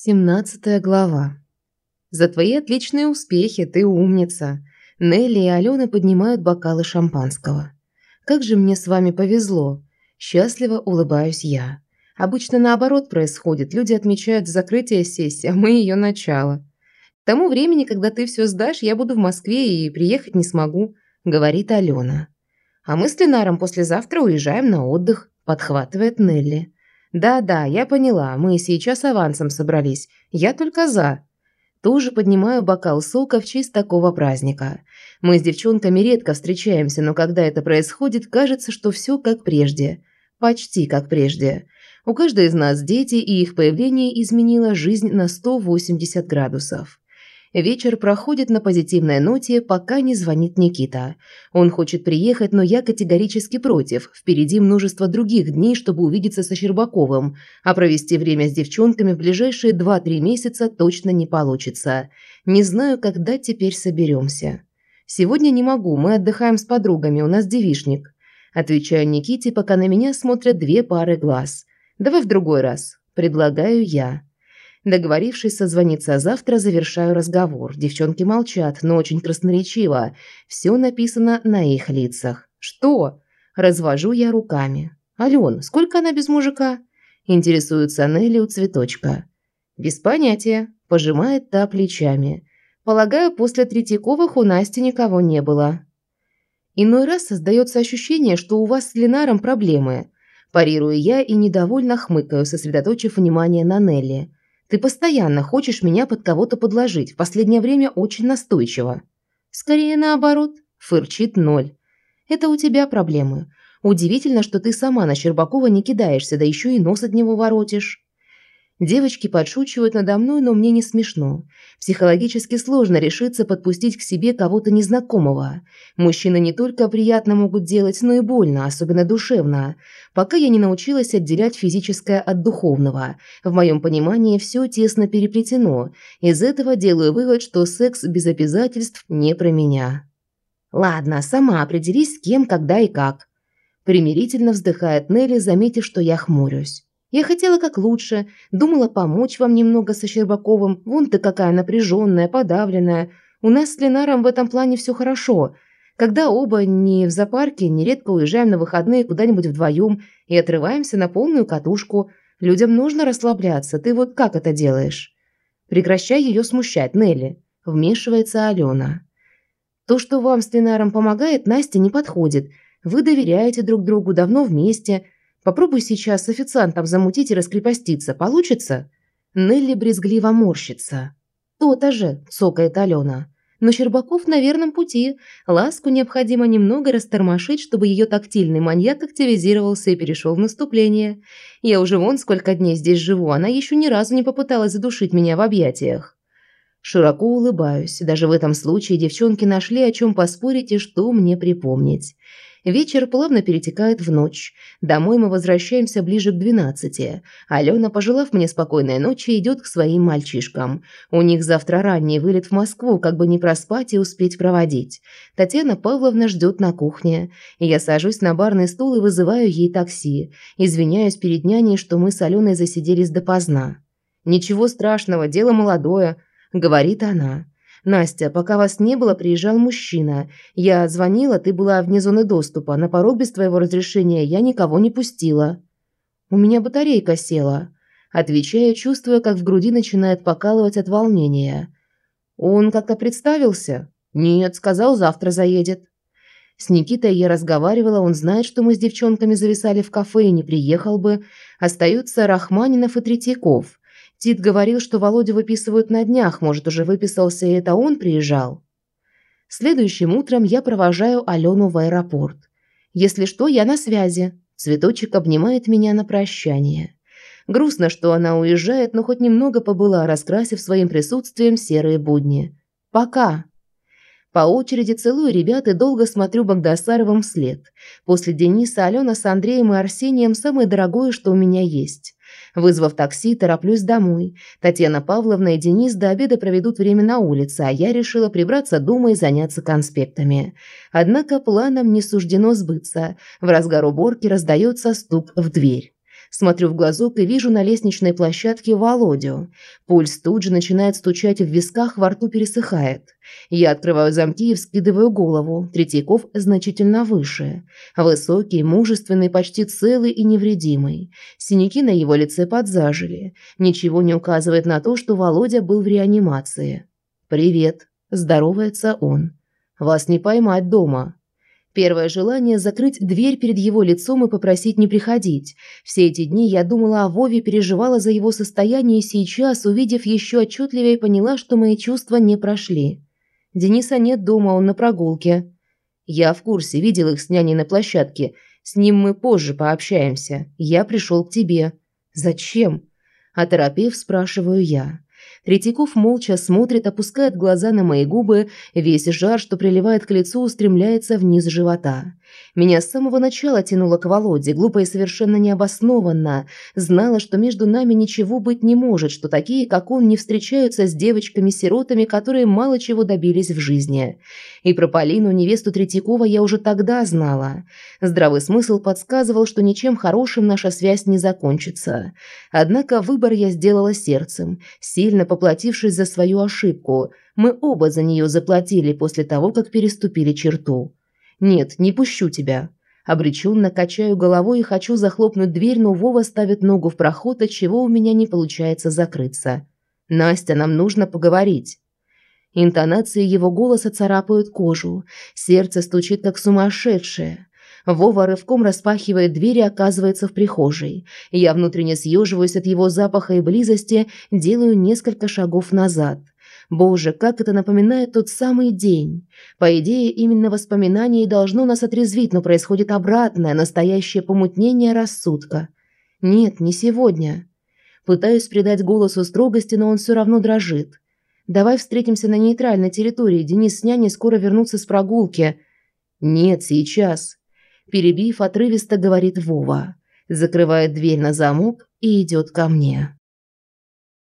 Семнадцатая глава. За твои отличные успехи, ты умница. Нелли и Алена поднимают бокалы шампанского. Как же мне с вами повезло. Счастливо улыбаюсь я. Обычно наоборот происходит. Люди отмечают закрытие сессии, а мы ее начало. К тому времени, когда ты все сдашь, я буду в Москве и приехать не смогу, говорит Алена. А мы с Ленаром послезавтра уезжаем на отдых, подхватывает Нелли. «Да-да, я поняла, мы сейчас авансом собрались. Я только за». Тоже поднимаю бокал сока в честь такого праздника. Мы с девчонками редко встречаемся, но когда это происходит, кажется, что все как прежде. Почти как прежде. У каждой из нас дети, и их появление изменило жизнь на 180 градусов. Вечер проходит на позитивной ноте, пока не звонит Никита. Он хочет приехать, но я категорически против. Впереди множество других дней, чтобы увидеться со Щербаковым, а провести время с девчонками в ближайшие 2-3 месяца точно не получится. Не знаю, когда теперь соберемся. Сегодня не могу, мы отдыхаем с подругами, у нас девишник. Отвечаю Никите, пока на меня смотрят две пары глаз. Давай в другой раз. Предлагаю я. Договорившись созвониться завтра, завершаю разговор. Девчонки молчат, но очень красноречиво. Все написано на их лицах. «Что?» Развожу я руками. «Ален, сколько она без мужика?» Интересуется Нелли у цветочка. «Без понятия», – пожимает та плечами. «Полагаю, после Третьяковых у Насти никого не было». Иной раз создается ощущение, что у вас с Ленаром проблемы. Парирую я и недовольно хмыкаю, сосредоточив внимание на Нелли. Ты постоянно хочешь меня под кого-то подложить, в последнее время очень настойчиво. Скорее наоборот, фырчит ноль. Это у тебя проблемы. Удивительно, что ты сама на Щербакова не кидаешься, да еще и нос от него воротишь. Девочки подшучивают надо мной, но мне не смешно. Психологически сложно решиться подпустить к себе кого-то незнакомого. Мужчины не только приятно могут делать, но и больно, особенно душевно. Пока я не научилась отделять физическое от духовного. В моем понимании все тесно переплетено. Из этого делаю вывод, что секс без обязательств не про меня. Ладно, сама определись с кем, когда и как. Примирительно вздыхает Нелли, заметив, что я хмурюсь. Я хотела как лучше, думала помочь вам немного со Щербаковым. Вон ты какая напряженная, подавленная. У нас с Ленаром в этом плане все хорошо. Когда оба не в зоопарке, нередко уезжаем на выходные куда-нибудь вдвоем и отрываемся на полную катушку. Людям нужно расслабляться. Ты вот как это делаешь? Прекращай ее смущать, Нелли. Вмешивается Алена. То, что вам с Ленаром помогает, Насте не подходит. Вы доверяете друг другу, давно вместе – Попробуй сейчас с официантом замутить и раскрепоститься. Получится?» Нелли брезгливо морщится. «То-то же», – цокает Алена. «Но Щербаков на верном пути. Ласку необходимо немного растормошить, чтобы ее тактильный маньяк активизировался и перешел в наступление. Я уже вон сколько дней здесь живу, она еще ни разу не попыталась задушить меня в объятиях». Широко улыбаюсь. Даже в этом случае девчонки нашли о чем поспорить и что мне припомнить. Вечер плавно перетекает в ночь. Домой мы возвращаемся ближе к двенадцати. Алена, пожелав мне спокойной ночи, идет к своим мальчишкам. У них завтра ранний вылет в Москву, как бы не проспать и успеть проводить. Татьяна Павловна ждет на кухне. Я сажусь на барный стул и вызываю ей такси. Извиняюсь перед няней, что мы с Аленой засиделись допоздна. «Ничего страшного, дело молодое», — говорит она. «Настя, пока вас не было, приезжал мужчина. Я звонила, ты была вне зоны доступа. На порог без твоего разрешения я никого не пустила». «У меня батарейка села», – отвечая, чувствуя, как в груди начинает покалывать от волнения. «Он как-то представился?» «Нет, сказал, завтра заедет». С Никитой я разговаривала, он знает, что мы с девчонками зависали в кафе и не приехал бы. Остаются Рахманинов и Третьяков. Тит говорил, что Володю выписывают на днях, может, уже выписался и это он приезжал. Следующим утром я провожаю Алену в аэропорт. Если что, я на связи. Цветочек обнимает меня на прощание. Грустно, что она уезжает, но хоть немного побыла, раскрасив своим присутствием серые будни. Пока. По очереди целую ребят и долго смотрю Богдасаровым вслед. После Дениса Алена с Андреем и Арсением самое дорогое, что у меня есть. Вызвав такси, тороплюсь домой. Татьяна Павловна и Денис до обеда проведут время на улице, а я решила прибраться дома и заняться конспектами. Однако планам не суждено сбыться. В разгар уборки раздается стук в дверь. Смотрю в глазок и вижу на лестничной площадке Володю. Пульс тут же начинает стучать в висках, во рту пересыхает. Я открываю замки и вскидываю голову. Третьяков значительно выше. Высокий, мужественный, почти целый и невредимый. Синяки на его лице подзажили. Ничего не указывает на то, что Володя был в реанимации. «Привет», – здоровается он. «Вас не поймать дома». Первое желание – закрыть дверь перед его лицом и попросить не приходить. Все эти дни я думала о Вове, переживала за его состояние и сейчас, увидев еще отчетливее, поняла, что мои чувства не прошли. Дениса нет дома, он на прогулке. Я в курсе, видел их с няней на площадке. С ним мы позже пообщаемся. Я пришел к тебе. Зачем? Оторопев, спрашиваю я. Третьяков молча смотрит, опускает глаза на мои губы, весь жар, что приливает к лицу, устремляется вниз живота. Меня с самого начала тянуло к Володе, глупо и совершенно необоснованно. Знала, что между нами ничего быть не может, что такие, как он, не встречаются с девочками-сиротами, которые мало чего добились в жизни. И про Полину, невесту Третьякова, я уже тогда знала. Здравый смысл подсказывал, что ничем хорошим наша связь не закончится. Однако выбор я сделала сердцем, сильно поплатившись за свою ошибку. Мы оба за нее заплатили после того, как переступили черту. «Нет, не пущу тебя». Обреченно качаю головой и хочу захлопнуть дверь, но Вова ставит ногу в проход, от чего у меня не получается закрыться. «Настя, нам нужно поговорить». Интонации его голоса царапают кожу. Сердце стучит, как сумасшедшее. Вова рывком распахивает дверь и оказывается в прихожей. Я внутренне съеживаюсь от его запаха и близости, делаю несколько шагов назад – Боже, как это напоминает тот самый день. По идее, именно воспоминание и должно нас отрезвить, но происходит обратное, настоящее помутнение рассудка. Нет, не сегодня. Пытаюсь придать голосу строгости, но он все равно дрожит. Давай встретимся на нейтральной территории. Денис с няней скоро вернутся с прогулки. Нет, сейчас. Перебив, отрывисто говорит Вова. Закрывает дверь на замок и идет ко мне.